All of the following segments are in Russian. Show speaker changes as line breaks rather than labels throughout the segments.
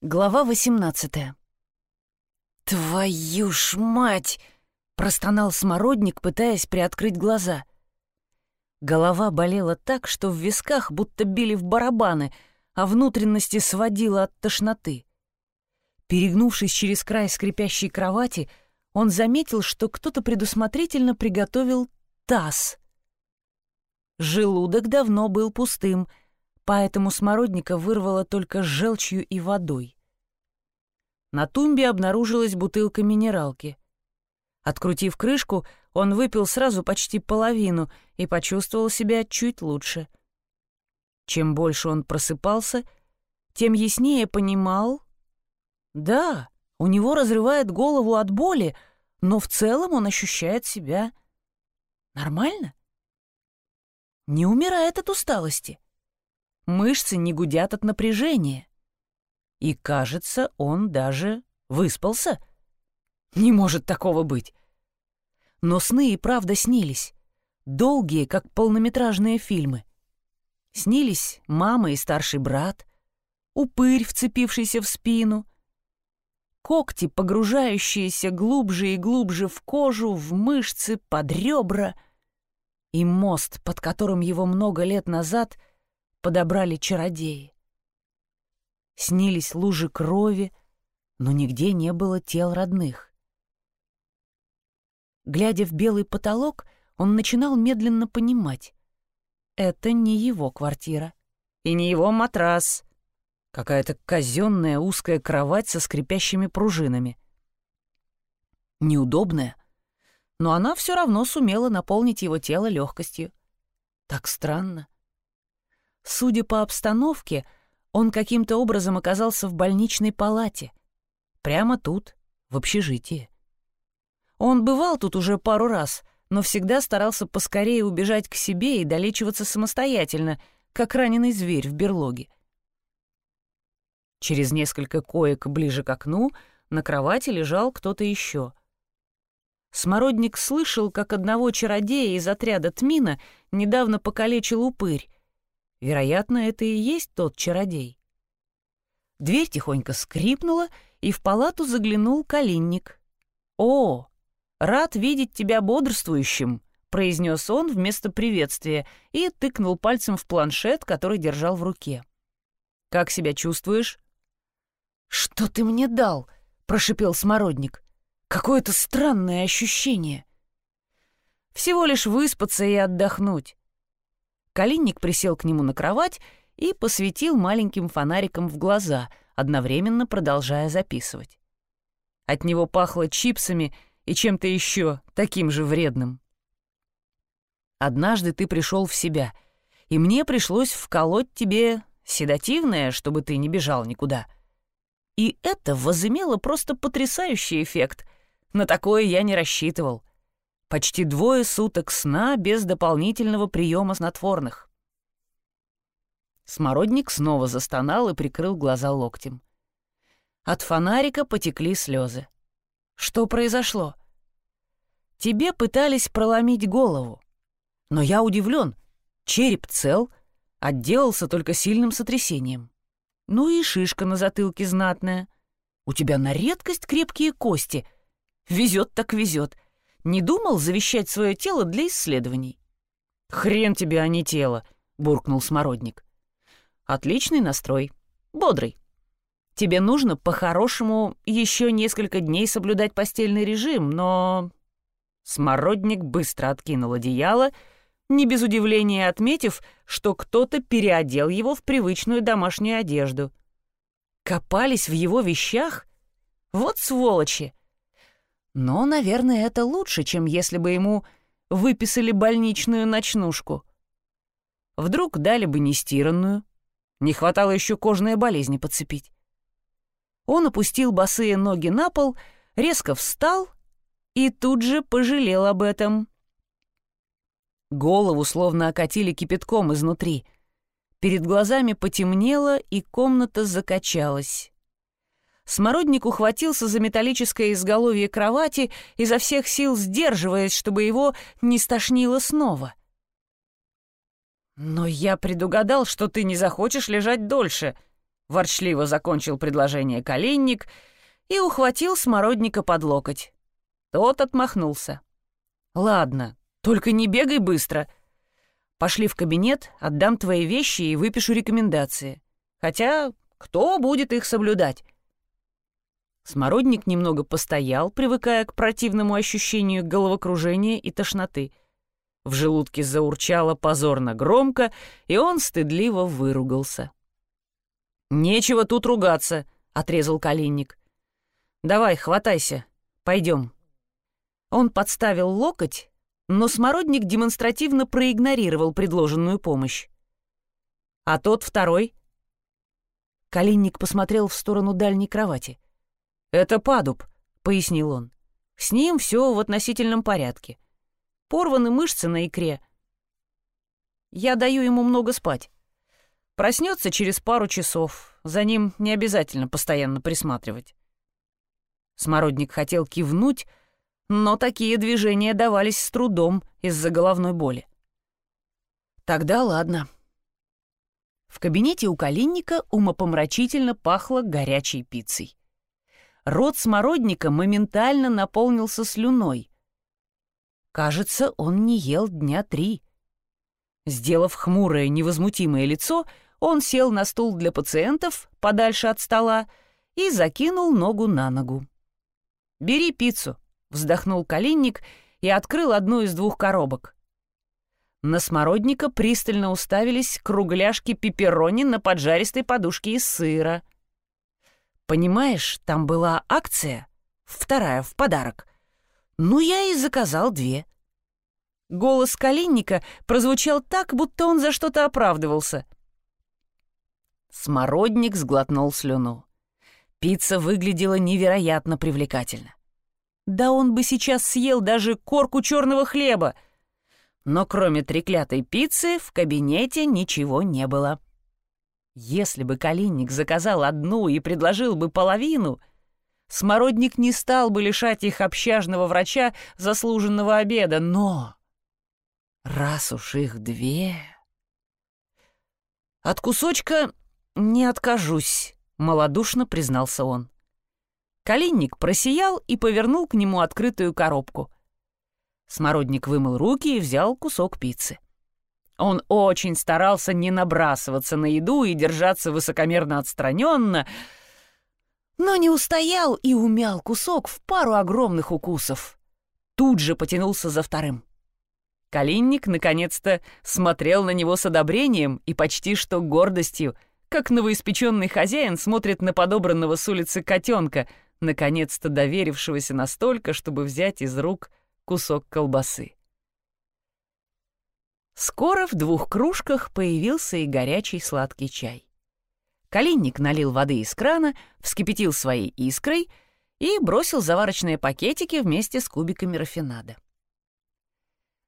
Глава 18 «Твою ж мать!» — простонал смородник, пытаясь приоткрыть глаза. Голова болела так, что в висках будто били в барабаны, а внутренности сводило от тошноты. Перегнувшись через край скрипящей кровати, он заметил, что кто-то предусмотрительно приготовил таз. Желудок давно был пустым — поэтому смородника вырвало только желчью и водой. На тумбе обнаружилась бутылка минералки. Открутив крышку, он выпил сразу почти половину и почувствовал себя чуть лучше. Чем больше он просыпался, тем яснее понимал... Да, у него разрывает голову от боли, но в целом он ощущает себя нормально. Не умирает от усталости мышцы не гудят от напряжения. И, кажется, он даже выспался. Не может такого быть. Но сны и правда снились. Долгие, как полнометражные фильмы. Снились мама и старший брат, упырь, вцепившийся в спину, когти, погружающиеся глубже и глубже в кожу, в мышцы, под ребра, и мост, под которым его много лет назад — подобрали чародеи. Снились лужи крови, но нигде не было тел родных. Глядя в белый потолок, он начинал медленно понимать. Это не его квартира. И не его матрас. Какая-то казенная узкая кровать со скрипящими пружинами. Неудобная, но она все равно сумела наполнить его тело легкостью. Так странно. Судя по обстановке, он каким-то образом оказался в больничной палате. Прямо тут, в общежитии. Он бывал тут уже пару раз, но всегда старался поскорее убежать к себе и долечиваться самостоятельно, как раненый зверь в берлоге. Через несколько коек ближе к окну на кровати лежал кто-то еще. Смородник слышал, как одного чародея из отряда Тмина недавно покалечил упырь, Вероятно, это и есть тот чародей. Дверь тихонько скрипнула, и в палату заглянул калинник. «О, рад видеть тебя бодрствующим», — произнес он вместо приветствия и тыкнул пальцем в планшет, который держал в руке. «Как себя чувствуешь?» «Что ты мне дал?» — прошипел смородник. «Какое-то странное ощущение». «Всего лишь выспаться и отдохнуть. Калинник присел к нему на кровать и посветил маленьким фонариком в глаза, одновременно продолжая записывать. От него пахло чипсами и чем-то еще таким же вредным. «Однажды ты пришел в себя, и мне пришлось вколоть тебе седативное, чтобы ты не бежал никуда. И это возымело просто потрясающий эффект. На такое я не рассчитывал. Почти двое суток сна без дополнительного приема снотворных. Смородник снова застонал и прикрыл глаза локтем. От фонарика потекли слезы. Что произошло? Тебе пытались проломить голову. Но я удивлен. Череп цел, отделался только сильным сотрясением. Ну и шишка на затылке знатная. У тебя на редкость крепкие кости. Везет так везет — не думал завещать свое тело для исследований?» «Хрен тебе, а не тело!» — буркнул Смородник. «Отличный настрой. Бодрый. Тебе нужно по-хорошему еще несколько дней соблюдать постельный режим, но...» Смородник быстро откинул одеяло, не без удивления отметив, что кто-то переодел его в привычную домашнюю одежду. Копались в его вещах? Вот сволочи! Но, наверное, это лучше, чем если бы ему выписали больничную ночнушку. Вдруг дали бы нестиранную. Не хватало еще кожные болезни подцепить. Он опустил босые ноги на пол, резко встал и тут же пожалел об этом. Голову словно окатили кипятком изнутри. Перед глазами потемнело, и комната закачалась. Смородник ухватился за металлическое изголовье кровати, изо всех сил сдерживаясь, чтобы его не стошнило снова. «Но я предугадал, что ты не захочешь лежать дольше», — ворчливо закончил предложение коленник и ухватил смородника под локоть. Тот отмахнулся. «Ладно, только не бегай быстро. Пошли в кабинет, отдам твои вещи и выпишу рекомендации. Хотя кто будет их соблюдать?» Смородник немного постоял, привыкая к противному ощущению головокружения и тошноты. В желудке заурчало позорно громко, и он стыдливо выругался. «Нечего тут ругаться», — отрезал Калинник. «Давай, хватайся, пойдем». Он подставил локоть, но Смородник демонстративно проигнорировал предложенную помощь. «А тот второй?» Калинник посмотрел в сторону дальней кровати. «Это падуб», — пояснил он. «С ним все в относительном порядке. Порваны мышцы на икре. Я даю ему много спать. Проснется через пару часов. За ним не обязательно постоянно присматривать. Смородник хотел кивнуть, но такие движения давались с трудом из-за головной боли. Тогда ладно. В кабинете у Калинника умопомрачительно пахло горячей пиццей. Рот смородника моментально наполнился слюной. Кажется, он не ел дня три. Сделав хмурое невозмутимое лицо, он сел на стул для пациентов, подальше от стола, и закинул ногу на ногу. «Бери пиццу», — вздохнул Калинник и открыл одну из двух коробок. На смородника пристально уставились кругляшки пепперони на поджаристой подушке из сыра. «Понимаешь, там была акция, вторая в подарок. Ну, я и заказал две». Голос Калинника прозвучал так, будто он за что-то оправдывался — Смородник сглотнул слюну. Пицца выглядела невероятно привлекательно. Да он бы сейчас съел даже корку черного хлеба. Но кроме треклятой пиццы в кабинете ничего не было. Если бы Калинник заказал одну и предложил бы половину, Смородник не стал бы лишать их общажного врача заслуженного обеда, но... Раз уж их две... От кусочка «Не откажусь», — малодушно признался он. Калинник просиял и повернул к нему открытую коробку. Смородник вымыл руки и взял кусок пиццы. Он очень старался не набрасываться на еду и держаться высокомерно отстраненно, но не устоял и умял кусок в пару огромных укусов. Тут же потянулся за вторым. Калинник, наконец-то, смотрел на него с одобрением и почти что гордостью — как новоиспеченный хозяин смотрит на подобранного с улицы котенка, наконец-то доверившегося настолько, чтобы взять из рук кусок колбасы. Скоро в двух кружках появился и горячий сладкий чай. Калинник налил воды из крана, вскипятил своей искрой и бросил заварочные пакетики вместе с кубиками рафинада.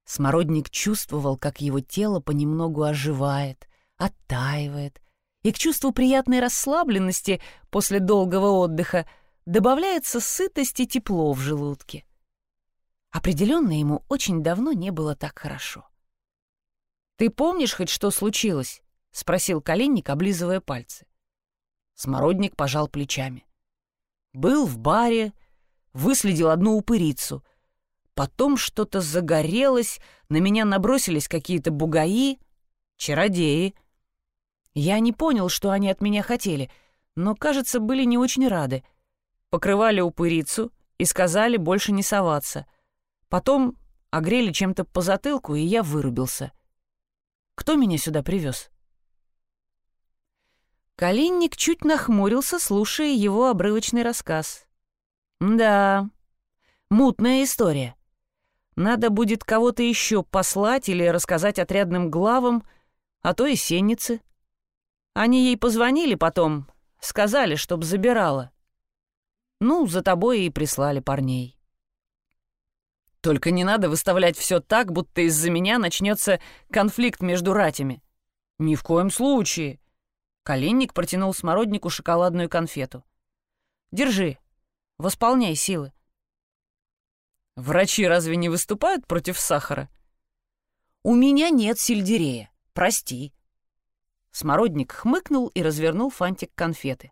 Смородник чувствовал, как его тело понемногу оживает, оттаивает, и к чувству приятной расслабленности после долгого отдыха добавляется сытость и тепло в желудке. Определенно ему очень давно не было так хорошо. «Ты помнишь хоть, что случилось?» — спросил Калинник, облизывая пальцы. Смородник пожал плечами. «Был в баре, выследил одну упырицу. Потом что-то загорелось, на меня набросились какие-то бугаи, чародеи — я не понял, что они от меня хотели, но, кажется, были не очень рады. Покрывали упырицу и сказали больше не соваться. Потом огрели чем-то по затылку, и я вырубился. Кто меня сюда привез? Калинник чуть нахмурился, слушая его обрывочный рассказ. «Да, мутная история. Надо будет кого-то еще послать или рассказать отрядным главам, а то и сенницы. Они ей позвонили потом, сказали, чтоб забирала. Ну, за тобой и прислали парней. Только не надо выставлять все так, будто из-за меня начнется конфликт между ратями. Ни в коем случае. Коленник протянул смороднику шоколадную конфету. Держи, восполняй силы. Врачи разве не выступают против сахара? У меня нет сельдерея, прости. Смородник хмыкнул и развернул фантик конфеты.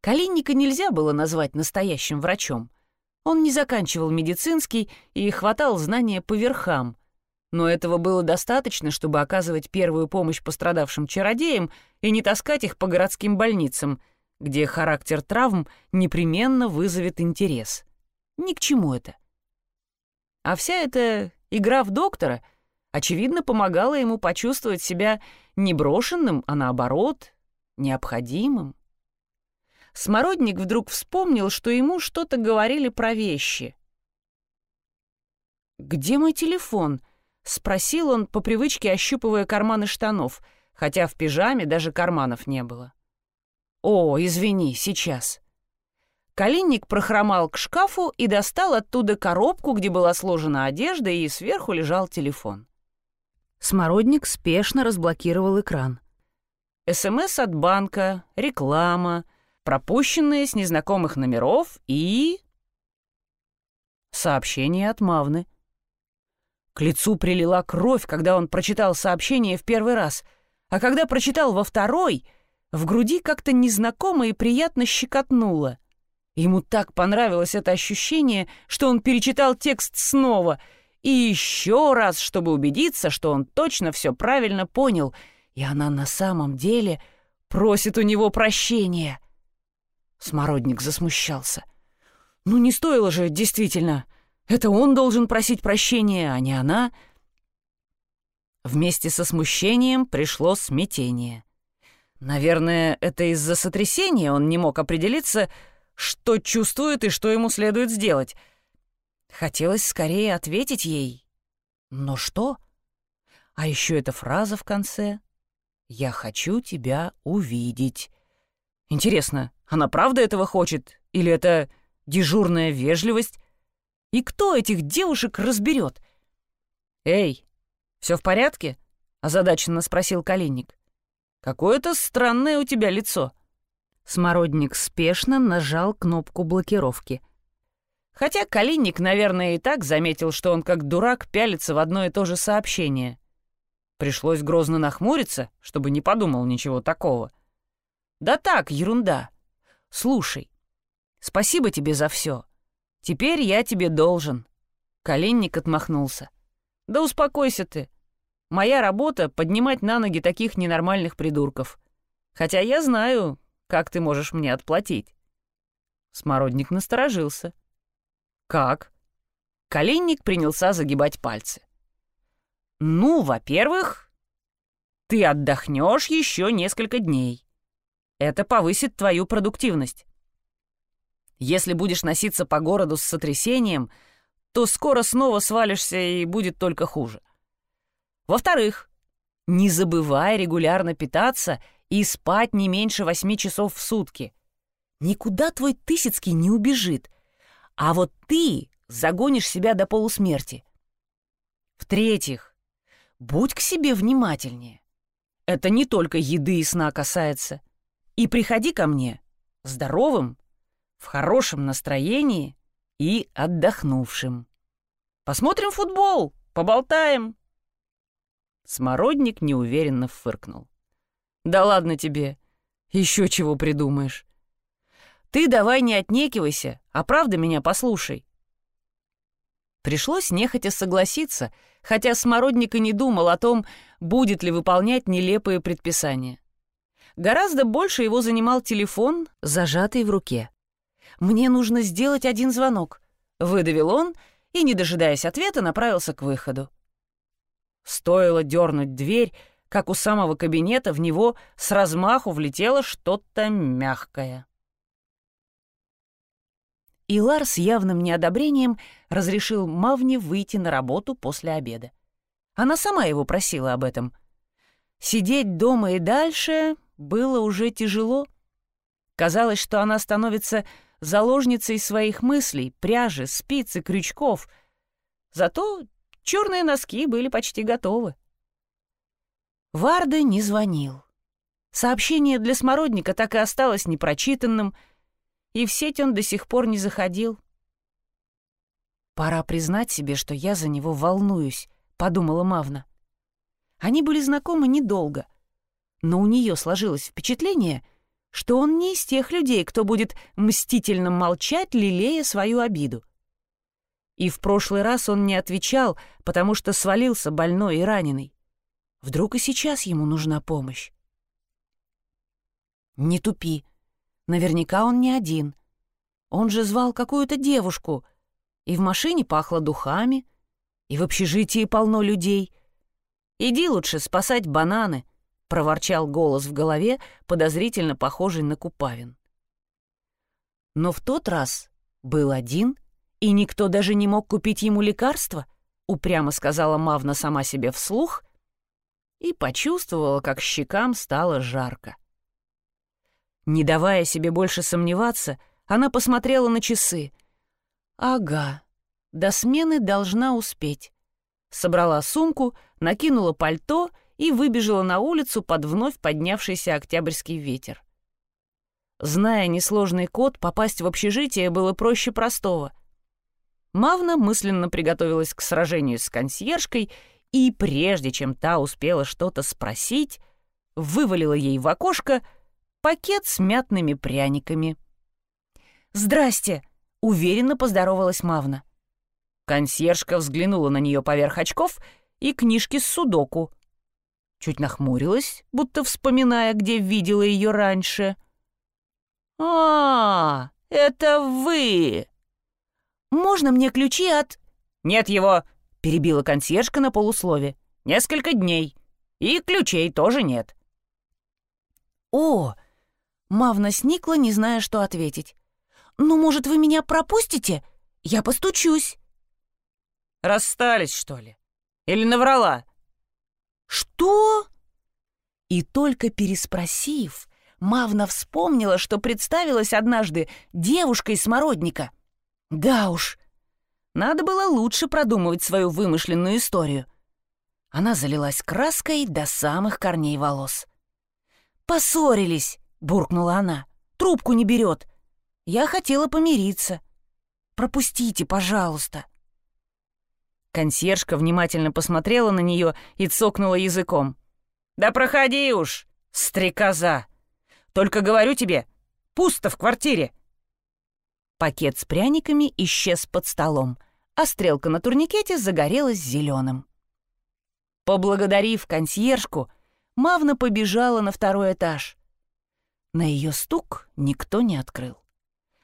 Калинника нельзя было назвать настоящим врачом. Он не заканчивал медицинский и хватал знания по верхам. Но этого было достаточно, чтобы оказывать первую помощь пострадавшим чародеям и не таскать их по городским больницам, где характер травм непременно вызовет интерес. Ни к чему это. А вся эта игра в доктора, очевидно, помогала ему почувствовать себя не брошенным, а наоборот, необходимым. Смородник вдруг вспомнил, что ему что-то говорили про вещи. «Где мой телефон?» — спросил он, по привычке ощупывая карманы штанов, хотя в пижаме даже карманов не было. «О, извини, сейчас». Калинник прохромал к шкафу и достал оттуда коробку, где была сложена одежда, и сверху лежал телефон. Смородник спешно разблокировал экран. СМС от банка, реклама, пропущенные с незнакомых номеров и... Сообщение от Мавны. К лицу прилила кровь, когда он прочитал сообщение в первый раз, а когда прочитал во второй, в груди как-то незнакомо и приятно щекотнуло. Ему так понравилось это ощущение, что он перечитал текст снова и еще раз, чтобы убедиться, что он точно все правильно понял, и она на самом деле просит у него прощения. Смородник засмущался. Ну не стоило же, действительно. Это он должен просить прощения, а не она. Вместе со смущением пришло смятение. Наверное, это из-за сотрясения он не мог определиться, что чувствует и что ему следует сделать. Хотелось скорее ответить ей. Но что? А еще эта фраза в конце. «Я хочу тебя увидеть». Интересно, она правда этого хочет? Или это дежурная вежливость? И кто этих девушек разберет? «Эй, все в порядке?» — озадаченно спросил Калинник. «Какое-то странное у тебя лицо». Смородник спешно нажал кнопку блокировки. Хотя Калинник, наверное, и так заметил, что он как дурак пялится в одно и то же сообщение. Пришлось грозно нахмуриться, чтобы не подумал ничего такого. «Да так, ерунда. Слушай, спасибо тебе за все. Теперь я тебе должен». Калинник отмахнулся. «Да успокойся ты. Моя работа — поднимать на ноги таких ненормальных придурков. Хотя я знаю, как ты можешь мне отплатить?» Смородник насторожился. «Как?» Коленник принялся загибать пальцы. «Ну, во-первых, ты отдохнешь еще несколько дней. Это повысит твою продуктивность. Если будешь носиться по городу с сотрясением, то скоро снова свалишься и будет только хуже. Во-вторых, не забывай регулярно питаться и спать не меньше восьми часов в сутки. Никуда твой Тысяцкий не убежит, а вот ты загонишь себя до полусмерти. В-третьих, будь к себе внимательнее. Это не только еды и сна касается. И приходи ко мне здоровым, в хорошем настроении и отдохнувшим. Посмотрим футбол, поболтаем. Смородник неуверенно фыркнул. Да ладно тебе, еще чего придумаешь. Ты давай не отнекивайся, а правда меня послушай. Пришлось нехотя согласиться, хотя Смородник и не думал о том, будет ли выполнять нелепые предписания. Гораздо больше его занимал телефон, зажатый в руке. «Мне нужно сделать один звонок», — выдавил он и, не дожидаясь ответа, направился к выходу. Стоило дернуть дверь, как у самого кабинета в него с размаху влетело что-то мягкое. Илар с явным неодобрением разрешил Мавне выйти на работу после обеда. Она сама его просила об этом. Сидеть дома и дальше было уже тяжело. Казалось, что она становится заложницей своих мыслей, пряжи, спиц и крючков. Зато черные носки были почти готовы. Варда не звонил. Сообщение для Смородника так и осталось непрочитанным, и в сеть он до сих пор не заходил. «Пора признать себе, что я за него волнуюсь», — подумала Мавна. Они были знакомы недолго. Но у нее сложилось впечатление, что он не из тех людей, кто будет мстительно молчать, лелея свою обиду. И в прошлый раз он не отвечал, потому что свалился больной и раненый. Вдруг и сейчас ему нужна помощь. «Не тупи. Наверняка он не один. Он же звал какую-то девушку. И в машине пахло духами, и в общежитии полно людей. Иди лучше спасать бананы», — проворчал голос в голове, подозрительно похожий на Купавин. Но в тот раз был один, и никто даже не мог купить ему лекарства, упрямо сказала Мавна сама себе вслух и почувствовала, как щекам стало жарко. Не давая себе больше сомневаться, она посмотрела на часы. «Ага, до смены должна успеть». Собрала сумку, накинула пальто и выбежала на улицу под вновь поднявшийся октябрьский ветер. Зная несложный код, попасть в общежитие было проще простого. Мавна мысленно приготовилась к сражению с консьержкой и, прежде чем та успела что-то спросить, вывалила ей в окошко — пакет с мятными пряниками. «Здрасте!» — уверенно поздоровалась Мавна. Консьержка взглянула на нее поверх очков и книжки с судоку. Чуть нахмурилась, будто вспоминая, где видела ее раньше. «А, это вы!» «Можно мне ключи от...» «Нет его!» — перебила консьержка на полуслове. «Несколько дней. И ключей тоже нет». «О, Мавна сникла, не зная, что ответить. «Ну, может, вы меня пропустите? Я постучусь». «Расстались, что ли? Или наврала?» «Что?» И только переспросив, Мавна вспомнила, что представилась однажды девушкой смородника. Да уж, надо было лучше продумывать свою вымышленную историю. Она залилась краской до самых корней волос. «Поссорились!» буркнула она. «Трубку не берет. Я хотела помириться. Пропустите, пожалуйста». Консьержка внимательно посмотрела на нее и цокнула языком. «Да проходи уж, стрекоза! Только говорю тебе, пусто в квартире!» Пакет с пряниками исчез под столом, а стрелка на турникете загорелась зеленым. Поблагодарив консьержку, Мавна побежала на второй этаж. На ее стук никто не открыл.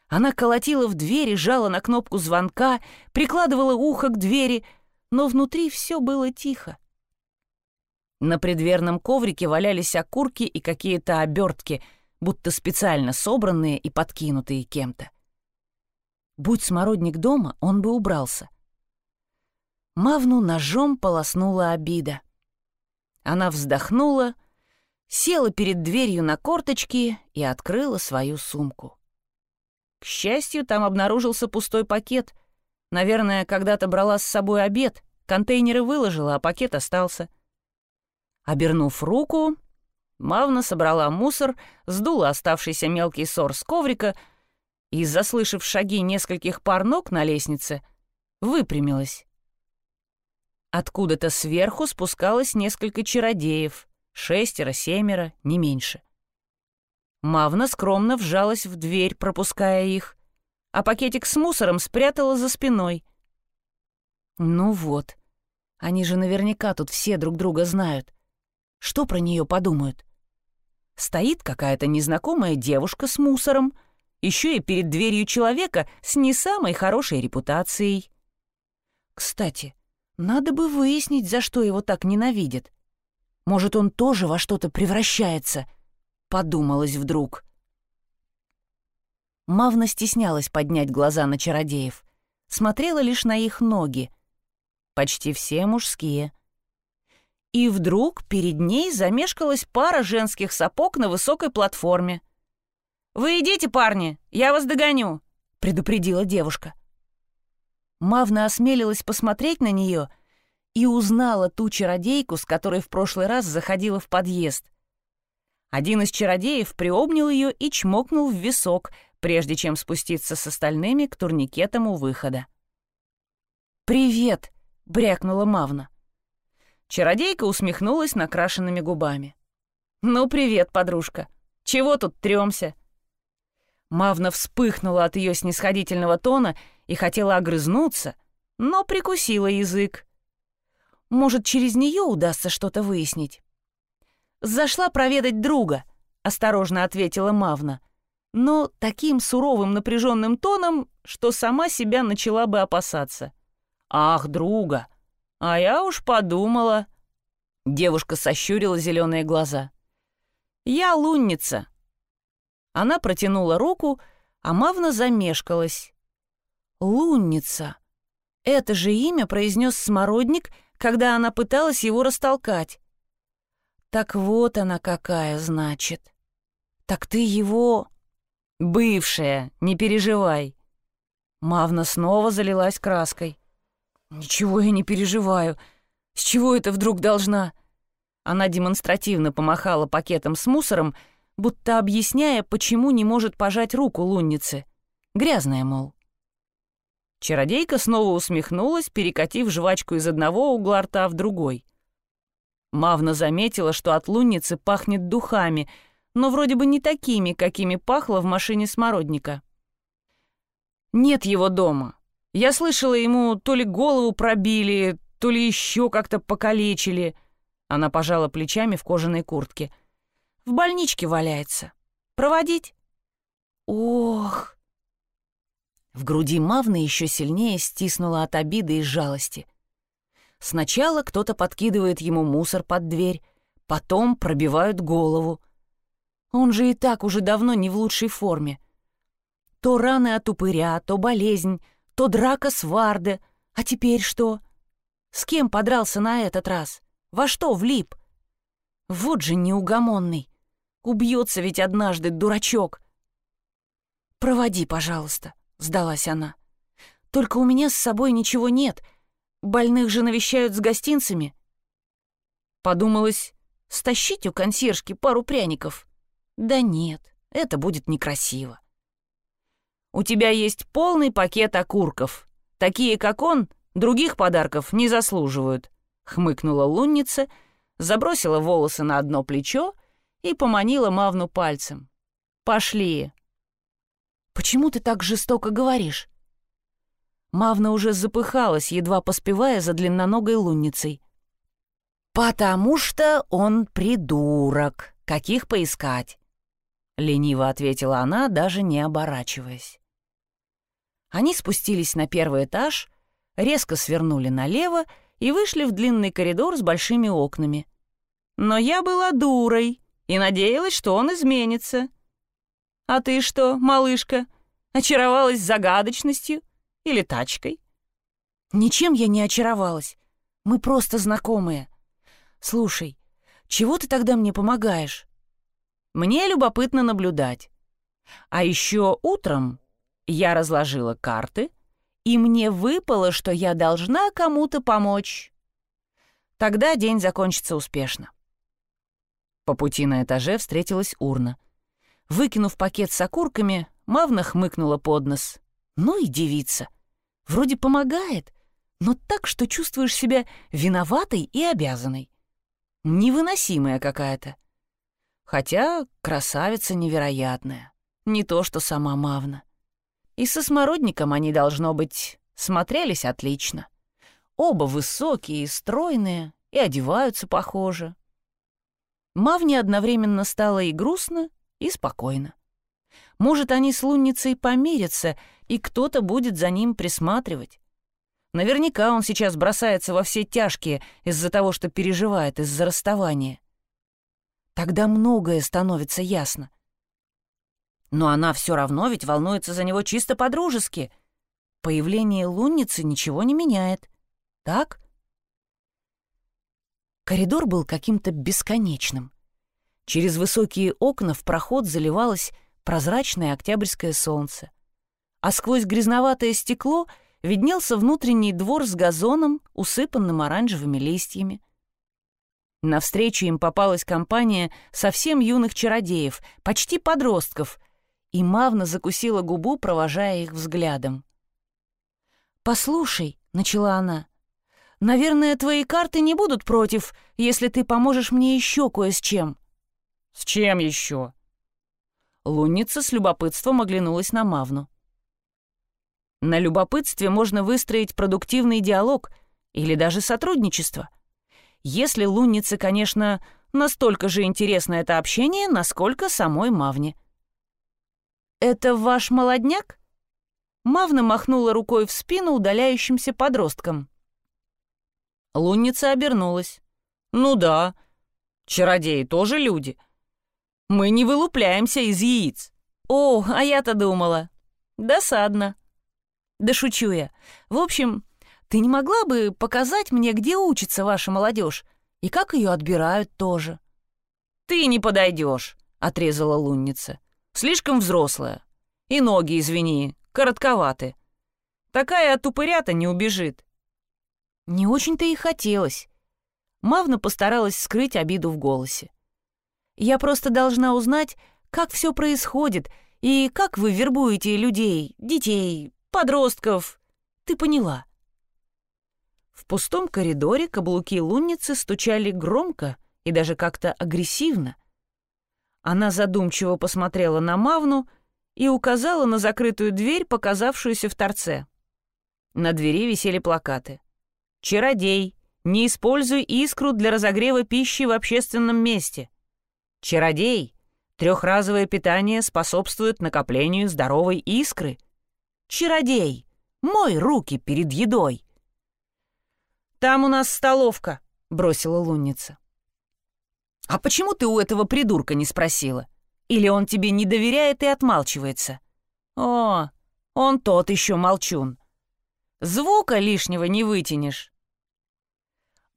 Она колотила в дверь и жала на кнопку звонка, прикладывала ухо к двери, но внутри все было тихо. На предверном коврике валялись окурки и какие-то обертки, будто специально собранные и подкинутые кем-то. Будь смородник дома, он бы убрался. Мавну ножом полоснула обида. Она вздохнула — села перед дверью на корточки и открыла свою сумку. К счастью, там обнаружился пустой пакет. Наверное, когда-то брала с собой обед, контейнеры выложила, а пакет остался. Обернув руку, Мавна собрала мусор, сдула оставшийся мелкий сор с коврика и, заслышав шаги нескольких пар ног на лестнице, выпрямилась. Откуда-то сверху спускалось несколько чародеев. Шестеро, семеро, не меньше. Мавна скромно вжалась в дверь, пропуская их, а пакетик с мусором спрятала за спиной. Ну вот, они же наверняка тут все друг друга знают. Что про нее подумают? Стоит какая-то незнакомая девушка с мусором, еще и перед дверью человека с не самой хорошей репутацией. Кстати, надо бы выяснить, за что его так ненавидят. Может, он тоже во что-то превращается?» — подумалось вдруг. Мавна стеснялась поднять глаза на чародеев, смотрела лишь на их ноги. Почти все мужские. И вдруг перед ней замешкалась пара женских сапог на высокой платформе. «Вы идите, парни, я вас догоню», — предупредила девушка. Мавна осмелилась посмотреть на нее и узнала ту чародейку, с которой в прошлый раз заходила в подъезд. Один из чародеев приобнял ее и чмокнул в висок, прежде чем спуститься с остальными к турникетам у выхода. «Привет!» — брякнула Мавна. Чародейка усмехнулась накрашенными губами. «Ну, привет, подружка. Чего тут трёмся?» Мавна вспыхнула от ее снисходительного тона и хотела огрызнуться, но прикусила язык. Может, через нее удастся что-то выяснить. «Зашла проведать друга», — осторожно ответила Мавна, но таким суровым напряженным тоном, что сама себя начала бы опасаться. «Ах, друга! А я уж подумала...» Девушка сощурила зеленые глаза. «Я лунница». Она протянула руку, а Мавна замешкалась. «Лунница. Это же имя произнес Смородник, когда она пыталась его растолкать. Так вот она какая, значит. Так ты его... Бывшая, не переживай. Мавна снова залилась краской. Ничего я не переживаю. С чего это вдруг должна? Она демонстративно помахала пакетом с мусором, будто объясняя, почему не может пожать руку лунницы. Грязная, мол. Чародейка снова усмехнулась, перекатив жвачку из одного угла рта в другой. Мавна заметила, что от лунницы пахнет духами, но вроде бы не такими, какими пахло в машине смородника. «Нет его дома. Я слышала, ему то ли голову пробили, то ли еще как-то покалечили». Она пожала плечами в кожаной куртке. «В больничке валяется. Проводить?» «Ох!» В груди Мавны еще сильнее стиснула от обиды и жалости. Сначала кто-то подкидывает ему мусор под дверь, потом пробивают голову. Он же и так уже давно не в лучшей форме. То раны от упыря, то болезнь, то драка с Варде. А теперь что? С кем подрался на этот раз? Во что влип? Вот же неугомонный. Убьется ведь однажды, дурачок. Проводи, пожалуйста. — сдалась она. «Только у меня с собой ничего нет. Больных же навещают с гостинцами». Подумалось, стащить у консьержки пару пряников. Да нет, это будет некрасиво. «У тебя есть полный пакет окурков. Такие, как он, других подарков не заслуживают», — хмыкнула лунница, забросила волосы на одно плечо и поманила Мавну пальцем. «Пошли, Почему ты так жестоко говоришь?» Мавна уже запыхалась, едва поспевая за длинноногой лунницей. «Потому что он придурок. Каких поискать?» Лениво ответила она, даже не оборачиваясь. Они спустились на первый этаж, резко свернули налево и вышли в длинный коридор с большими окнами. Но я была дурой и надеялась, что он изменится. А ты что, малышка, очаровалась загадочностью или тачкой? Ничем я не очаровалась. Мы просто знакомые. Слушай, чего ты тогда мне помогаешь? Мне любопытно наблюдать. А еще утром я разложила карты, и мне выпало, что я должна кому-то помочь. Тогда день закончится успешно. По пути на этаже встретилась урна — Выкинув пакет с окурками, Мавна хмыкнула под нос. «Ну и девица. Вроде помогает, но так, что чувствуешь себя виноватой и обязанной. Невыносимая какая-то. Хотя красавица невероятная. Не то, что сама Мавна. И со смородником они, должно быть, смотрелись отлично. Оба высокие и стройные, и одеваются похоже. Мавне одновременно стало и грустно, и спокойно. Может, они с лунницей помирятся, и кто-то будет за ним присматривать. Наверняка он сейчас бросается во все тяжкие из-за того, что переживает из-за расставания. Тогда многое становится ясно. Но она все равно ведь волнуется за него чисто по-дружески. Появление лунницы ничего не меняет. Так? Коридор был каким-то бесконечным. Через высокие окна в проход заливалось прозрачное октябрьское солнце. А сквозь грязноватое стекло виднелся внутренний двор с газоном, усыпанным оранжевыми листьями. Навстречу им попалась компания совсем юных чародеев, почти подростков, и Мавна закусила губу, провожая их взглядом. «Послушай», — начала она, — «наверное, твои карты не будут против, если ты поможешь мне еще кое с чем».
«С чем еще?»
Лунница с любопытством оглянулась на Мавну. На любопытстве можно выстроить продуктивный диалог или даже сотрудничество. Если луннице, конечно, настолько же интересно это общение, насколько самой Мавне. «Это ваш молодняк?» Мавна махнула рукой в спину удаляющимся подросткам. Лунница обернулась.
«Ну да, чародеи тоже люди. Мы не вылупляемся из яиц».
«О, а я-то думала. Досадно». «Да шучу я. В общем, ты не могла бы показать мне, где учится ваша молодежь и как ее отбирают тоже?»
«Ты не подойдешь», — отрезала лунница. «Слишком взрослая. И ноги, извини, коротковаты. Такая от упырята не убежит».
Не очень-то и хотелось. Мавна постаралась скрыть обиду в голосе. «Я просто должна узнать, как все происходит и как вы вербуете людей, детей, подростков. Ты поняла?» В пустом коридоре каблуки лунницы стучали громко и даже как-то агрессивно. Она задумчиво посмотрела на Мавну и указала на закрытую дверь, показавшуюся в торце. На двери висели плакаты. «Чародей, не используй искру для разогрева пищи в общественном месте. Чародей, трехразовое питание способствует накоплению здоровой искры. Чародей, мой руки перед едой».
«Там у нас столовка», — бросила лунница.
«А почему ты у этого придурка не спросила? Или он тебе не доверяет и отмалчивается?» «О, он тот еще молчун. Звука лишнего не вытянешь».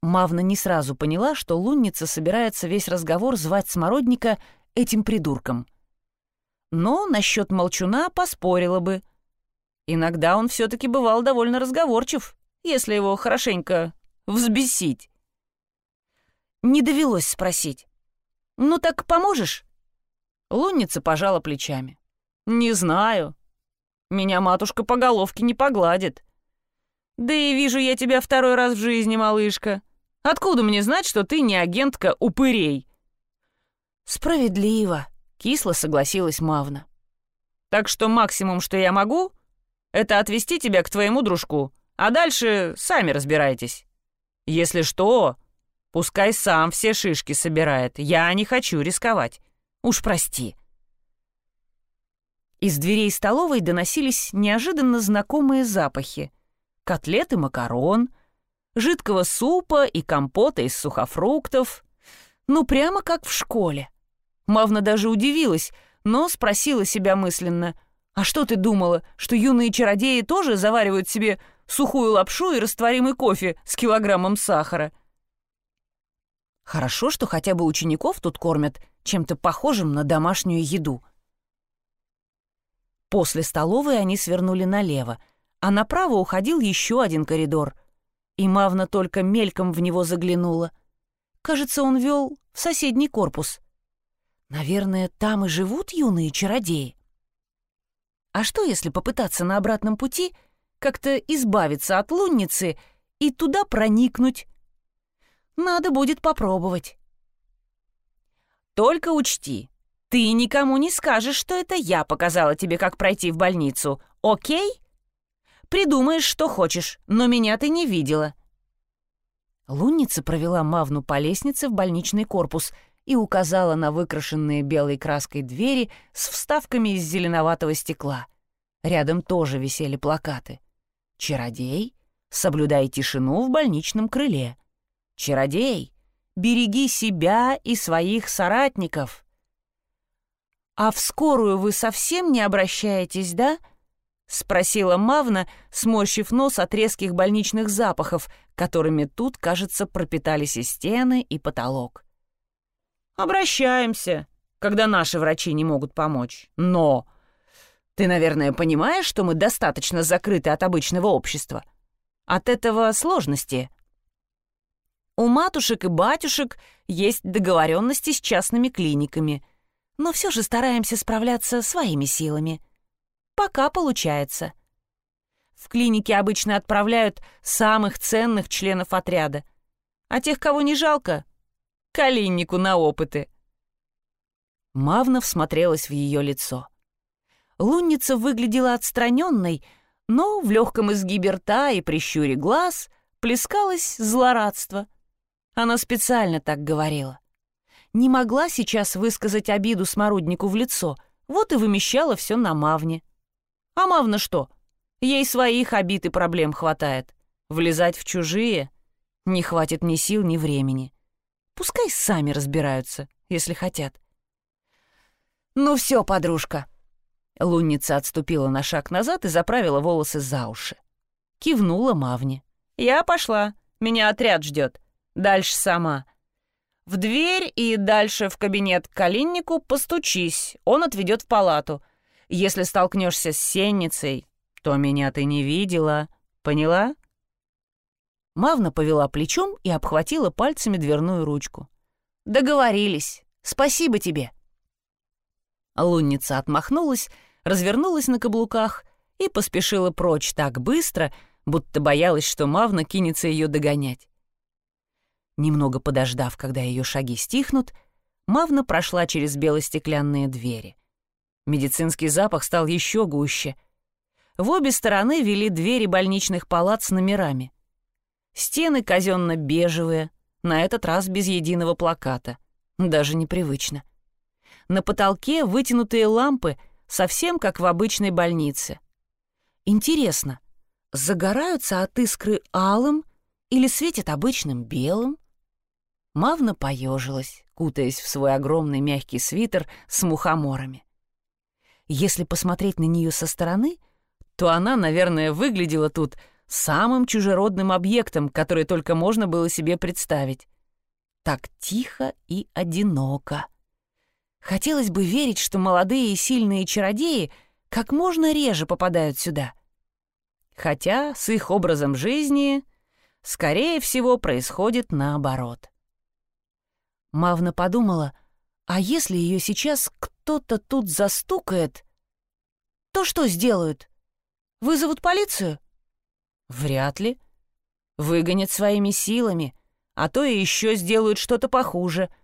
Мавна не сразу поняла, что лунница собирается весь разговор звать Смородника этим придурком. Но насчет молчуна поспорила бы. Иногда он все-таки бывал довольно разговорчив если его хорошенько взбесить. Не довелось спросить. «Ну так поможешь?» Лунница пожала плечами. «Не знаю. Меня матушка по головке не погладит. Да и вижу я тебя второй раз в жизни, малышка. Откуда мне знать, что ты не агентка упырей?» «Справедливо», — кисло согласилась Мавна.
«Так что максимум, что я могу, это отвести тебя к твоему дружку, а дальше сами разбирайтесь. Если что, пускай сам все шишки собирает. Я не хочу рисковать. Уж прости».
Из дверей столовой доносились неожиданно знакомые запахи. Котлеты макарон, жидкого супа и компота из сухофруктов. Ну, прямо как в школе. Мавна даже удивилась, но спросила себя мысленно, «А что ты думала, что юные чародеи тоже заваривают себе сухую лапшу и растворимый кофе с килограммом сахара. Хорошо, что хотя бы учеников тут кормят чем-то похожим на домашнюю еду. После столовой они свернули налево, а направо уходил еще один коридор. И Мавна только мельком в него заглянула. Кажется, он вел в соседний корпус. Наверное, там и живут юные чародеи. А что, если попытаться на обратном пути — как-то избавиться от лунницы и туда проникнуть. Надо будет попробовать. Только учти, ты никому не скажешь, что это я показала тебе, как пройти в больницу, окей? Придумаешь, что хочешь, но меня ты не видела. Лунница провела Мавну по лестнице в больничный корпус и указала на выкрашенные белой краской двери с вставками из зеленоватого стекла. Рядом тоже висели плакаты — Чародей, соблюдай тишину в больничном крыле. Чародей, береги себя и своих соратников. А в скорую вы совсем не обращаетесь, да? спросила Мавна, сморщив нос от резких больничных запахов, которыми тут, кажется, пропитались и стены, и потолок.
Обращаемся, когда наши врачи не могут помочь. Но ты, наверное, понимаешь, что мы достаточно закрыты от обычного общества. От этого сложности.
У матушек и батюшек есть договоренности с частными клиниками, но все же стараемся справляться своими силами. Пока получается. В клинике обычно отправляют самых ценных членов отряда, а тех, кого не жалко, — калиннику на опыты. Мавна всмотрелась в ее лицо. Лунница выглядела отстраненной, но в легком изгибе рта и прищуре глаз плескалось злорадство. Она специально так говорила. Не могла сейчас высказать обиду смороднику в лицо, вот и вымещала все на Мавне. А Мавна что? Ей своих обид и проблем хватает. Влезать в чужие не хватит ни сил, ни времени. Пускай сами разбираются, если хотят. «Ну все, подружка». Лунница отступила на шаг назад и заправила волосы за уши. Кивнула Мавне. «Я пошла. Меня отряд ждет. Дальше сама. В дверь и дальше в кабинет к Калиннику постучись. Он отведет в палату. Если столкнешься с сенницей, то меня ты не видела. Поняла?» Мавна повела плечом и обхватила пальцами дверную ручку. «Договорились. Спасибо тебе». Лунница отмахнулась, развернулась на каблуках и поспешила прочь так быстро, будто боялась, что Мавна кинется ее догонять. Немного подождав, когда ее шаги стихнут, Мавна прошла через белостеклянные двери. Медицинский запах стал еще гуще. В обе стороны вели двери больничных палат с номерами. Стены казенно-бежевые, на этот раз без единого плаката. Даже непривычно. На потолке вытянутые лампы, совсем как в обычной больнице. Интересно, загораются от искры алым или светят обычным белым? Мавна поежилась, кутаясь в свой огромный мягкий свитер с мухоморами. Если посмотреть на нее со стороны, то она, наверное, выглядела тут самым чужеродным объектом, который только можно было себе представить. Так тихо и одиноко. Хотелось бы верить, что молодые и сильные чародеи как можно реже попадают сюда. Хотя с их образом жизни, скорее всего, происходит наоборот. Мавна подумала, а если ее сейчас кто-то тут застукает, то что сделают? Вызовут полицию? Вряд ли. Выгонят своими силами, а то и еще сделают что-то похуже —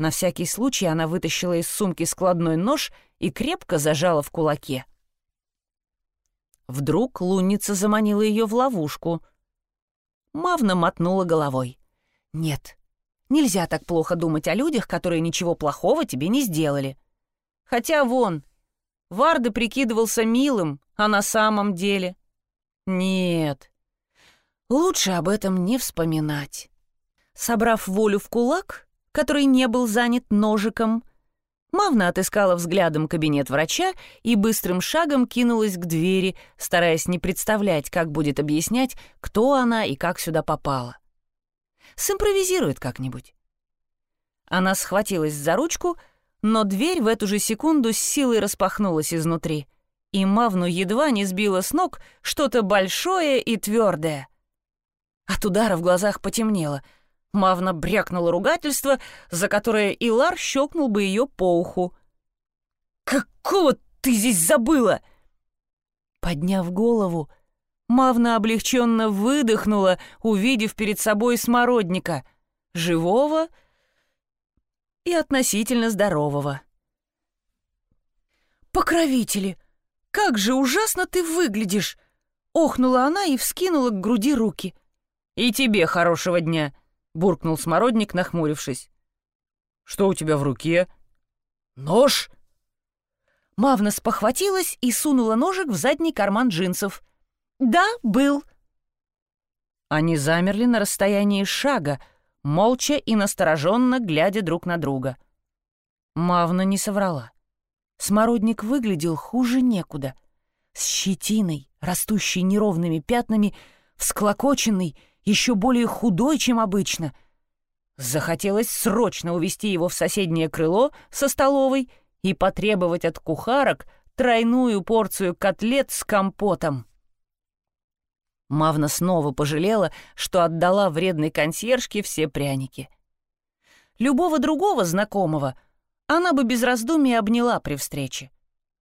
на всякий случай она вытащила из сумки складной нож и крепко зажала в кулаке. Вдруг лунница заманила ее в ловушку. Мавна мотнула головой. «Нет, нельзя так плохо думать о людях, которые ничего плохого тебе не сделали. Хотя вон, Варды прикидывался милым, а на самом деле... Нет, лучше об этом не вспоминать». Собрав волю в кулак, который не был занят ножиком. Мавна отыскала взглядом кабинет врача и быстрым шагом кинулась к двери, стараясь не представлять, как будет объяснять, кто она и как сюда попала. Симпровизирует как-нибудь. Она схватилась за ручку, но дверь в эту же секунду с силой распахнулась изнутри, и Мавну едва не сбила с ног что-то большое и твердое. От удара в глазах потемнело — Мавна брякнула ругательство, за которое Илар щелкнул бы ее по уху. «Какого ты здесь забыла?» Подняв голову, Мавна облегченно выдохнула, увидев перед собой смородника, живого и относительно здорового. «Покровители, как же ужасно ты выглядишь!» Охнула она и вскинула к груди руки. «И тебе хорошего дня!» — буркнул Смородник, нахмурившись. «Что у тебя в руке?» «Нож!» Мавна спохватилась и сунула ножик в задний карман джинсов. «Да, был». Они замерли на расстоянии шага, молча и настороженно глядя друг на друга. Мавна не соврала. Смородник выглядел хуже некуда. С щетиной, растущей неровными пятнами, всклокоченный — еще более худой, чем обычно. Захотелось срочно увести его в соседнее крыло со столовой и потребовать от кухарок тройную порцию котлет с компотом. Мавна снова пожалела, что отдала вредной консьержке все пряники. Любого другого знакомого она бы без раздумий обняла при встрече.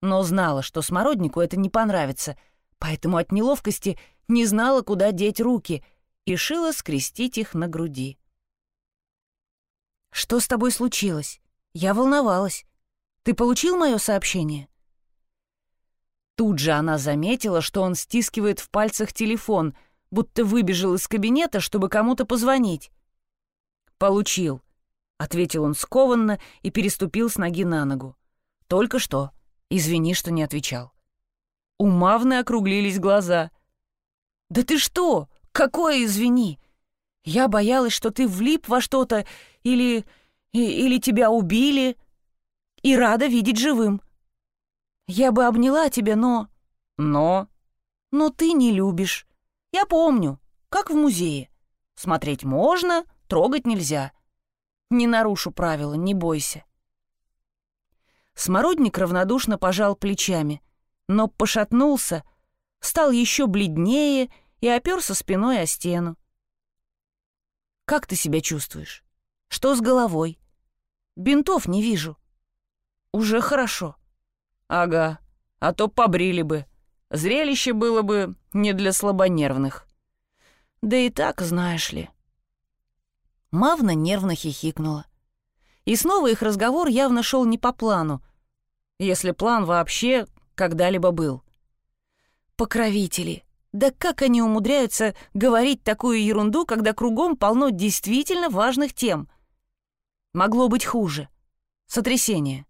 Но знала, что смороднику это не понравится, поэтому от неловкости не знала, куда деть руки — решила скрестить их на груди. «Что с тобой случилось?» Я волновалась. Ты получил мое сообщение?» Тут же она заметила, что он стискивает в пальцах телефон, будто выбежал из кабинета, чтобы кому-то позвонить. «Получил», — ответил он скованно и переступил с ноги на ногу. «Только что. Извини, что не отвечал». У Мавны округлились глаза. «Да ты что? Какое извини? Я боялась, что ты влип во что-то или... или тебя убили, и рада видеть живым. Я бы обняла тебя, но...
Но?
Но ты не любишь. Я помню, как в музее. Смотреть можно, трогать нельзя. Не нарушу правила, не бойся. Смородник равнодушно пожал плечами, но пошатнулся, стал еще бледнее и оперся спиной о стену. «Как ты себя чувствуешь? Что с головой? Бинтов не вижу». «Уже хорошо».
«Ага, а то побрили бы. Зрелище было бы не для слабонервных».
«Да и так, знаешь ли». Мавна нервно хихикнула. И снова их разговор явно шел не по плану, если план вообще когда-либо был. Покровители. Да как они умудряются говорить такую ерунду, когда кругом полно действительно важных тем? Могло быть хуже. Сотрясение.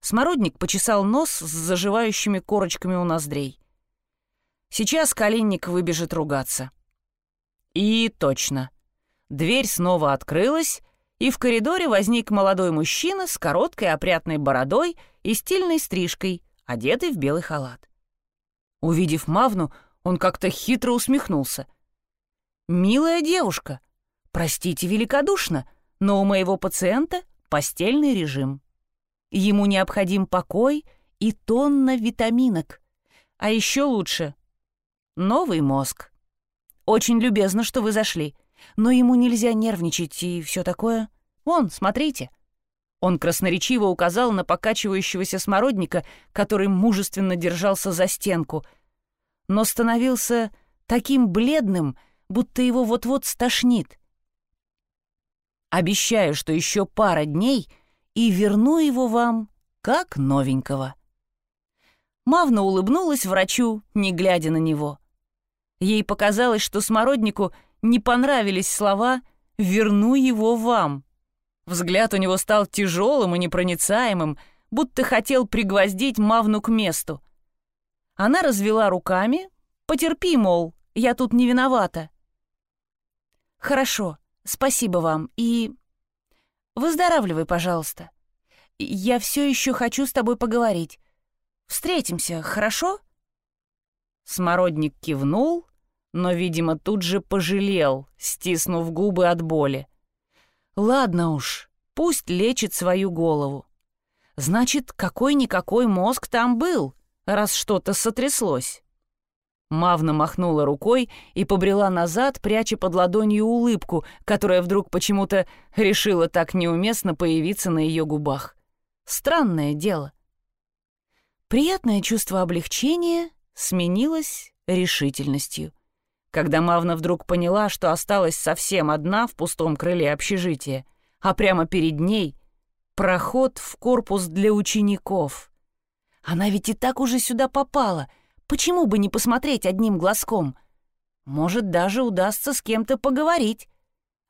Смородник почесал нос с заживающими корочками у ноздрей. Сейчас Калинник выбежит ругаться. И точно. Дверь снова открылась, и в коридоре возник молодой мужчина с короткой опрятной бородой и стильной стрижкой, одетый в белый халат. Увидев Мавну, он как-то хитро усмехнулся. «Милая девушка, простите великодушно, но у моего пациента постельный режим. Ему необходим покой и тонна витаминок. А еще лучше — новый мозг. Очень любезно, что вы зашли, но ему нельзя нервничать и все такое. Вон, смотрите». Он красноречиво указал на покачивающегося смородника, который мужественно держался за стенку, но становился таким бледным, будто его вот-вот стошнит. Обещаю, что еще пара дней, и верну его вам как новенького. Мавна улыбнулась врачу, не глядя на него. Ей показалось, что смороднику не понравились слова «верну его вам». Взгляд у него стал тяжелым и непроницаемым, будто хотел пригвоздить Мавну к месту. Она развела руками. «Потерпи, мол, я тут не виновата». «Хорошо, спасибо вам, и...» «Выздоравливай, пожалуйста. Я все еще хочу с тобой поговорить. Встретимся, хорошо?» Смородник кивнул, но, видимо, тут же пожалел, стиснув губы от боли. Ладно уж, пусть лечит свою голову. Значит, какой-никакой мозг там был, раз что-то сотряслось. Мавна махнула рукой и побрела назад, пряча под ладонью улыбку, которая вдруг почему-то решила так неуместно появиться на ее губах. Странное дело. Приятное чувство облегчения сменилось решительностью — когда Мавна вдруг поняла, что осталась совсем одна в пустом крыле общежития, а прямо перед ней — проход в корпус для учеников. Она ведь и так уже сюда попала, почему бы не посмотреть одним глазком? Может, даже удастся с кем-то поговорить.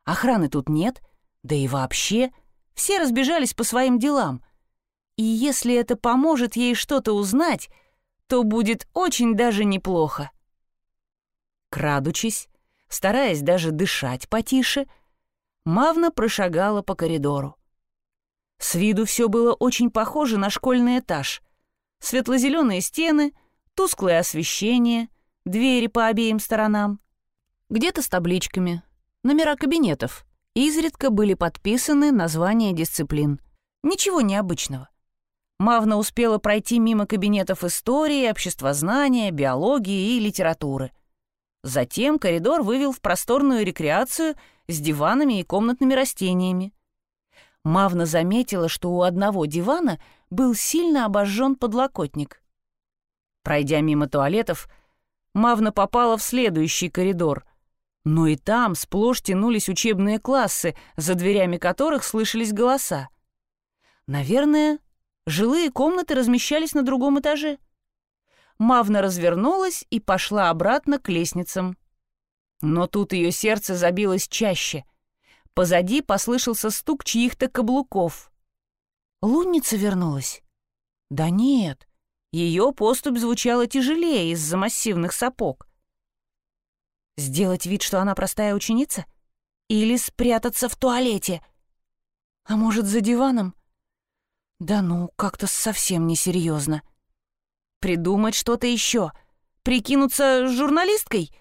Охраны тут нет, да и вообще, все разбежались по своим делам. И если это поможет ей что-то узнать, то будет очень даже неплохо. Крадучись, стараясь даже дышать потише, Мавна прошагала по коридору. С виду все было очень похоже на школьный этаж. Светло-зеленые стены, тусклое освещение, двери по обеим сторонам. Где-то с табличками, номера кабинетов. Изредка были подписаны названия дисциплин. Ничего необычного. Мавна успела пройти мимо кабинетов истории, обществознания, биологии и литературы — Затем коридор вывел в просторную рекреацию с диванами и комнатными растениями. Мавна заметила, что у одного дивана был сильно обожжен подлокотник. Пройдя мимо туалетов, Мавна попала в следующий коридор. Но и там сплошь тянулись учебные классы, за дверями которых слышались голоса. Наверное, жилые комнаты размещались на другом этаже. Мавна развернулась и пошла обратно к лестницам. Но тут ее сердце забилось чаще. Позади послышался стук чьих-то каблуков. Лунница вернулась? Да нет, ее поступь звучала тяжелее из-за массивных сапог. Сделать вид, что она простая ученица? Или спрятаться в туалете? А может, за диваном? Да ну, как-то совсем несерьезно. Придумать что-то еще? Прикинуться журналисткой?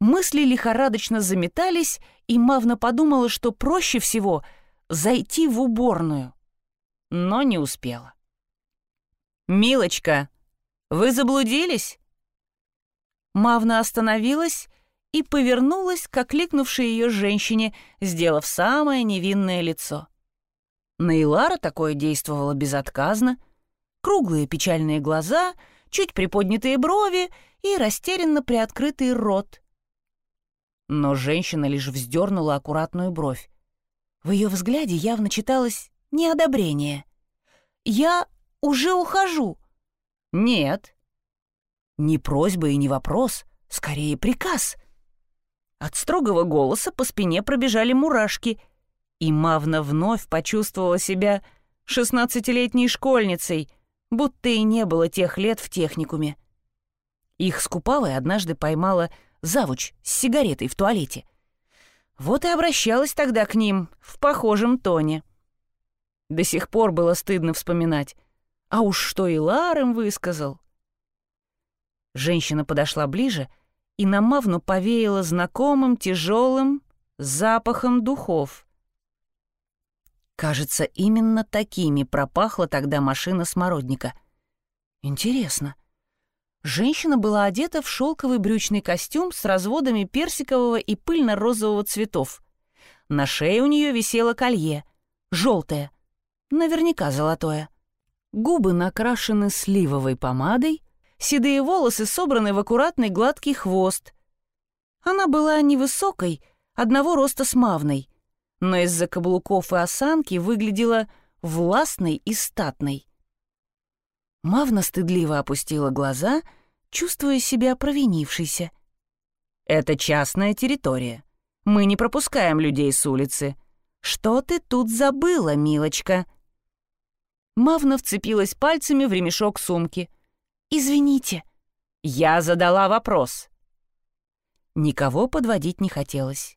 Мысли лихорадочно заметались, и Мавна подумала, что проще всего зайти в уборную. Но не успела. «Милочка, вы заблудились?» Мавна остановилась и повернулась к окликнувшей ее женщине, сделав самое невинное лицо. На Илара такое действовало безотказно. Круглые печальные глаза, чуть приподнятые брови и растерянно приоткрытый рот. Но женщина лишь вздернула аккуратную бровь. В ее взгляде явно читалось неодобрение. «Я уже ухожу». «Нет, не просьба и не вопрос, скорее приказ. От строгого голоса по спине пробежали мурашки, и Мавна вновь почувствовала себя шестнадцатилетней школьницей, будто и не было тех лет в техникуме. Их с Купавой однажды поймала завуч с сигаретой в туалете. Вот и обращалась тогда к ним в похожем тоне. До сих пор было стыдно вспоминать. А уж что и Ларем высказал. Женщина подошла ближе и на Мавну повеяла знакомым тяжелым запахом духов. Кажется, именно такими пропахла тогда машина смородника. Интересно. Женщина была одета в шелковый брючный костюм с разводами персикового и пыльно-розового цветов. На шее у нее висело колье, желтое, наверняка золотое. Губы накрашены сливовой помадой, седые волосы собраны в аккуратный гладкий хвост. Она была невысокой, одного роста с Мавной, но из-за каблуков и осанки выглядела властной и статной. Мавна стыдливо опустила глаза, чувствуя себя провинившейся. «Это частная территория. Мы не пропускаем людей с улицы. Что ты тут забыла, милочка?» Мавна вцепилась пальцами в ремешок сумки — «Извините». «Я задала вопрос». Никого подводить не хотелось.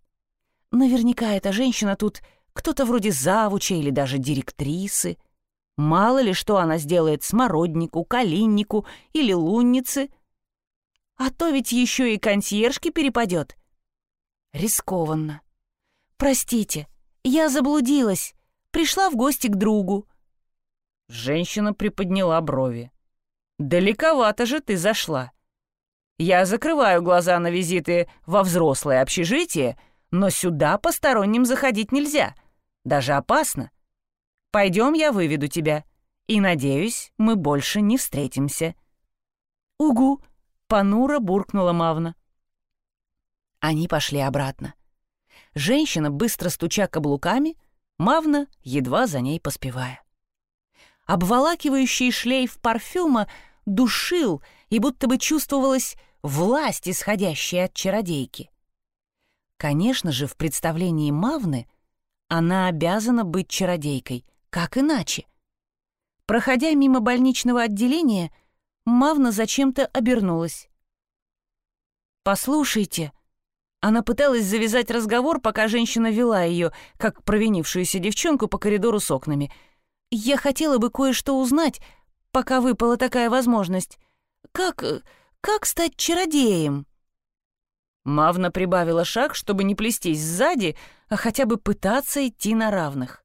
Наверняка эта женщина тут кто-то вроде завуча или даже директрисы. Мало ли что она сделает смороднику, калиннику или луннице. А то ведь еще и консьержке перепадет. Рискованно. «Простите, я заблудилась. Пришла в гости к другу». Женщина приподняла брови. Далековато же ты зашла. Я закрываю глаза на визиты во взрослое общежитие, но сюда посторонним заходить нельзя. Даже опасно. Пойдем, я выведу тебя. И, надеюсь, мы больше не встретимся. «Угу!» — понуро буркнула Мавна. Они пошли обратно. Женщина, быстро стуча каблуками, Мавна, едва за ней поспевая. Обволакивающий шлейф парфюма душил, и будто бы чувствовалась власть, исходящая от чародейки. Конечно же, в представлении Мавны она обязана быть чародейкой, как иначе. Проходя мимо больничного отделения, Мавна зачем-то обернулась. «Послушайте», она пыталась завязать разговор, пока женщина вела ее, как провинившуюся девчонку по коридору с окнами — я хотела бы кое-что узнать, пока выпала такая возможность. Как... как стать чародеем?» Мавна прибавила шаг, чтобы не плестись сзади, а хотя бы пытаться идти на равных.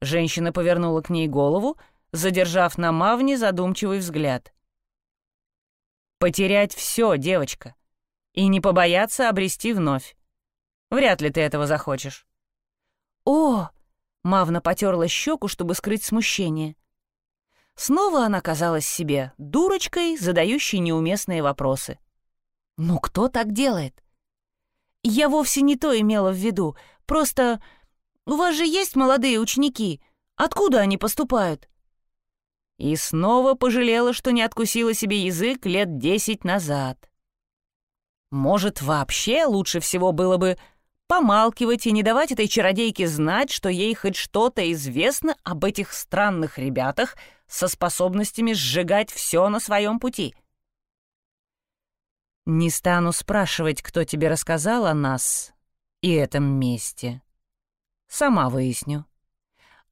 Женщина повернула к ней голову, задержав на Мавне задумчивый взгляд. «Потерять все, девочка, и не побояться обрести вновь. Вряд ли ты этого захочешь». «О!» Мавна потерла щеку, чтобы скрыть смущение. Снова она казалась себе дурочкой, задающей неуместные вопросы. «Ну кто так делает?» «Я вовсе не то имела в виду. Просто у вас же есть молодые ученики, Откуда они поступают?»
И снова пожалела, что не откусила себе язык лет десять назад. Может, вообще лучше всего было бы помалкивать и не давать этой чародейке знать, что ей хоть что-то известно об этих странных ребятах со способностями сжигать все на своем пути. Не стану спрашивать, кто тебе рассказал о нас и этом месте. Сама выясню.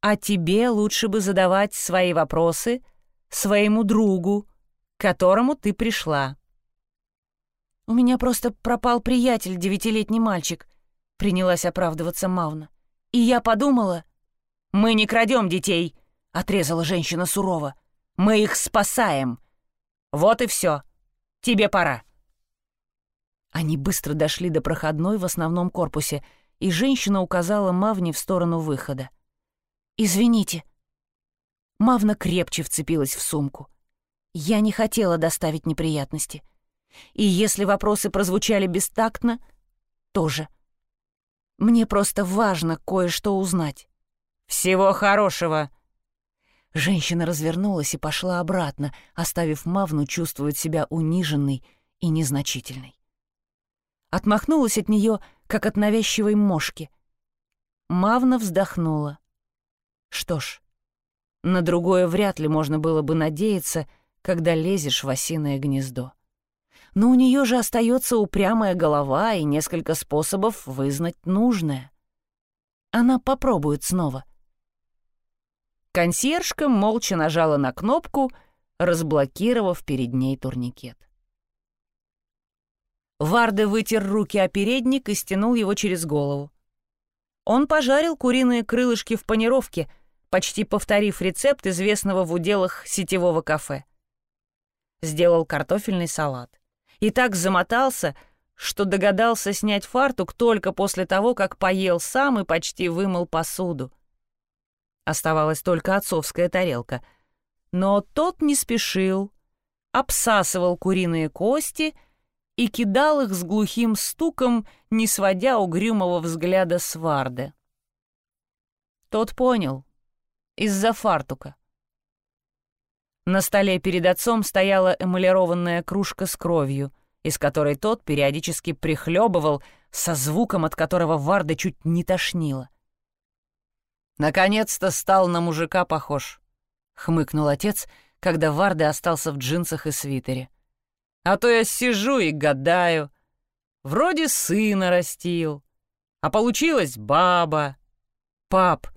А тебе лучше бы задавать свои вопросы своему другу, к которому ты пришла.
«У меня просто пропал приятель, девятилетний мальчик», — принялась оправдываться Мавна. «И я подумала...»
«Мы не крадем детей», — отрезала женщина сурово. «Мы их спасаем. Вот и все. Тебе пора». Они быстро дошли до проходной в основном корпусе, и женщина указала Мавне в сторону выхода.
«Извините». Мавна крепче вцепилась в сумку. «Я не хотела доставить неприятности. И если вопросы прозвучали бестактно, тоже. Мне просто важно кое-что узнать.
«Всего хорошего!»
Женщина развернулась и пошла обратно, оставив Мавну чувствовать себя униженной и незначительной. Отмахнулась от нее, как от навязчивой мошки. Мавна вздохнула. Что ж, на другое вряд ли можно было бы надеяться, когда лезешь в осиное гнездо но у нее же остается упрямая голова и несколько способов вызнать нужное. Она попробует снова.
Консьержка молча нажала на кнопку, разблокировав перед ней турникет. Варда вытер руки о передник и стянул его через голову. Он пожарил куриные крылышки в панировке, почти повторив рецепт известного в уделах сетевого кафе. Сделал картофельный салат и так замотался, что догадался снять фартук только после того, как поел сам и почти вымыл посуду. Оставалась только отцовская тарелка. Но тот не спешил, обсасывал куриные кости и кидал их с глухим стуком, не сводя угрюмого взгляда с Варды. Тот понял. Из-за фартука. На столе перед отцом стояла эмалированная кружка с кровью, из которой тот периодически прихлебывал со звуком, от которого Варда чуть не тошнило. «Наконец-то стал на мужика похож», — хмыкнул отец, когда Варда остался в джинсах и свитере. «А то я сижу и гадаю. Вроде сына растил, а получилась баба. Пап,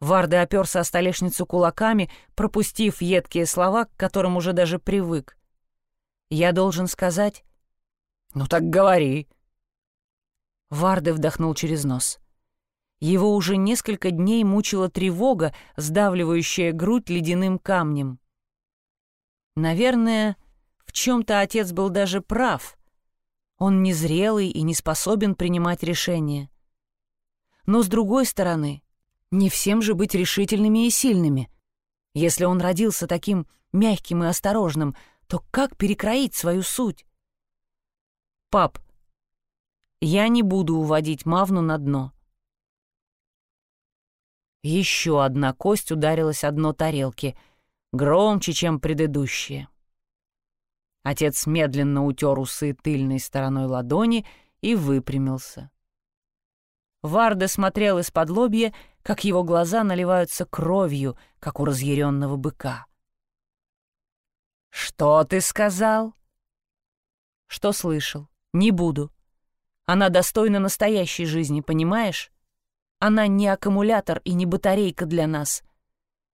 Варда оперся о столешницу кулаками, пропустив едкие слова, к которым уже даже привык. «Я должен сказать...» «Ну так говори». Варда вдохнул через нос. Его уже несколько дней мучила тревога, сдавливающая грудь ледяным камнем. Наверное, в чем-то отец был даже прав. Он незрелый и не способен принимать решения. Но с другой стороны, не всем же быть решительными и сильными. Если он родился таким мягким и осторожным, то как перекроить свою суть? «Пап, я не буду уводить Мавну на дно». Еще одна кость ударилась о дно тарелки, громче, чем предыдущие. Отец медленно утер усы тыльной стороной ладони и выпрямился. Варда смотрел из-под лобья, как его глаза наливаются кровью, как у разъяренного быка. «Что ты сказал?» «Что слышал? Не буду. Она достойна настоящей жизни, понимаешь? Она не аккумулятор и не батарейка для нас.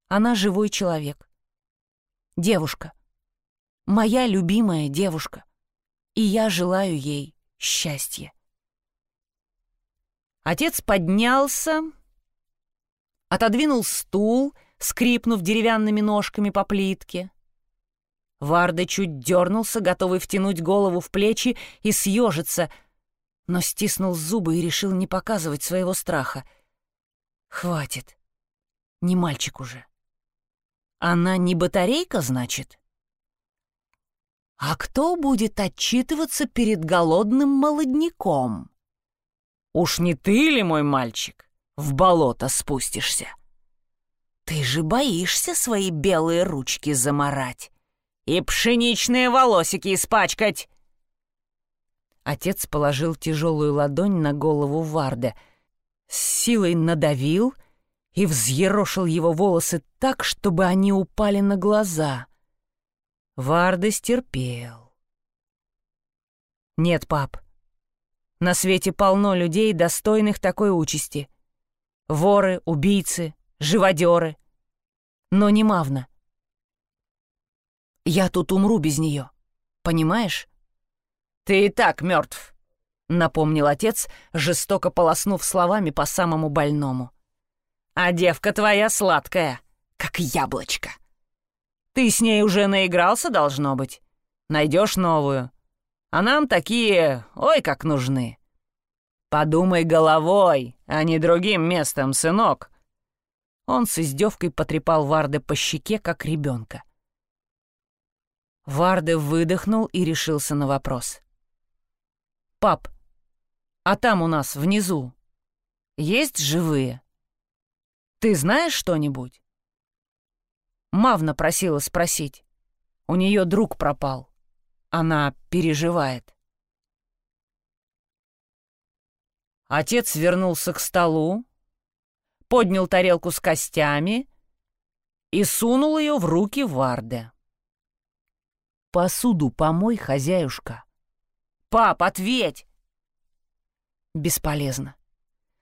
Она живой человек. Девушка. Моя любимая девушка. И я желаю ей счастья». Отец поднялся, отодвинул стул, скрипнув деревянными ножками по плитке. Варда чуть дернулся, готовый втянуть голову в плечи и съежиться, но стиснул зубы и решил не показывать своего страха. «Хватит. Не мальчик уже. Она не батарейка, значит?» «А кто будет отчитываться перед голодным молодняком?» Уж не ты ли, мой мальчик, в болото спустишься?»
Ты же боишься свои белые ручки заморать
и пшеничные волосики испачкать.
Отец положил тяжелую ладонь на голову Варда, с силой надавил и взъерошил его волосы так, чтобы они упали на глаза. Варда стерпел. «Нет, пап, на свете полно людей, достойных такой участи. Воры, убийцы, живодеры. Но не Мавна. Я тут умру без нее, понимаешь?»
«Ты и так мертв», —
напомнил отец, жестоко полоснув словами по самому больному.
«А девка твоя сладкая, как яблочко. Ты с ней уже наигрался, должно быть. Найдешь новую. А нам такие, ой, как нужны. Подумай головой, а не другим местом, сынок».
Он с издевкой потрепал Варде по щеке, как ребенка. Варде выдохнул и решился на вопрос. «Пап, а там у нас внизу есть живые? Ты знаешь что-нибудь?» Мавна просила спросить. У нее друг пропал. Она переживает. Отец вернулся к столу, поднял тарелку с костями и сунул ее в руки Варде. «Посуду помой, хозяюшка». «Пап, ответь!» Бесполезно.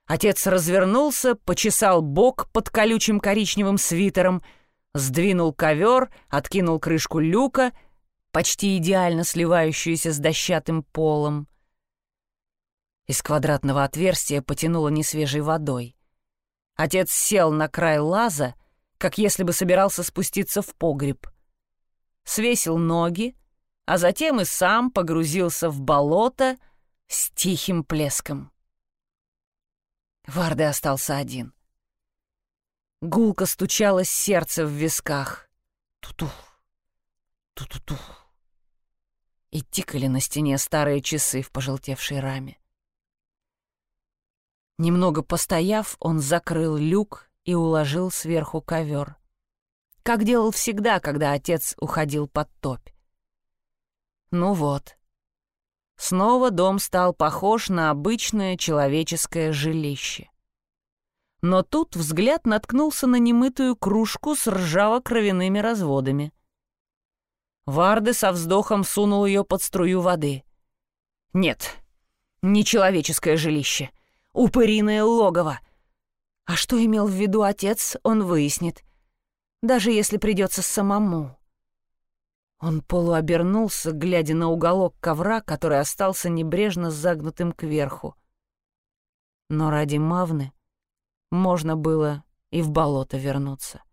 Отец развернулся, почесал бок под колючим коричневым свитером, сдвинул ковер, откинул крышку люка, почти идеально сливающуюся с дощатым полом. Из квадратного отверстия потянуло несвежей водой. Отец сел на край лаза, как если бы собирался спуститься в погреб. Свесил ноги, а затем и сам погрузился в болото с тихим плеском. Варде остался один. Гулко стучалось сердце в висках. Тутух, тутутух. И тикали на стене старые часы в пожелтевшей раме. Немного постояв, он закрыл люк и уложил сверху ковер. Как делал всегда, когда отец уходил под топь. Ну вот. Снова дом стал похож на обычное человеческое жилище. Но тут взгляд наткнулся на немытую кружку с ржаво-кровяными разводами. Варды со вздохом сунул ее под струю воды. «Нет, не человеческое жилище. Упыриное логово. А что имел в виду отец, он выяснит. Даже если придется самому. Он полуобернулся, глядя на уголок ковра, который остался небрежно загнутым кверху. Но ради Мавны можно было и в болото вернуться.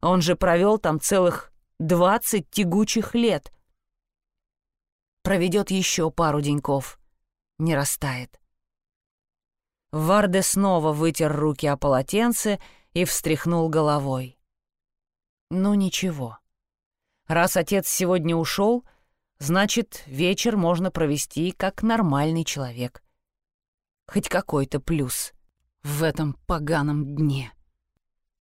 Он же провел там целых двадцать тягучих лет. Проведет еще пару деньков, не растает. Варде снова вытер руки о полотенце и встряхнул головой. Ну ничего. Раз отец сегодня ушел, значит, вечер можно провести как нормальный человек. Хоть какой-то плюс в этом поганом дне.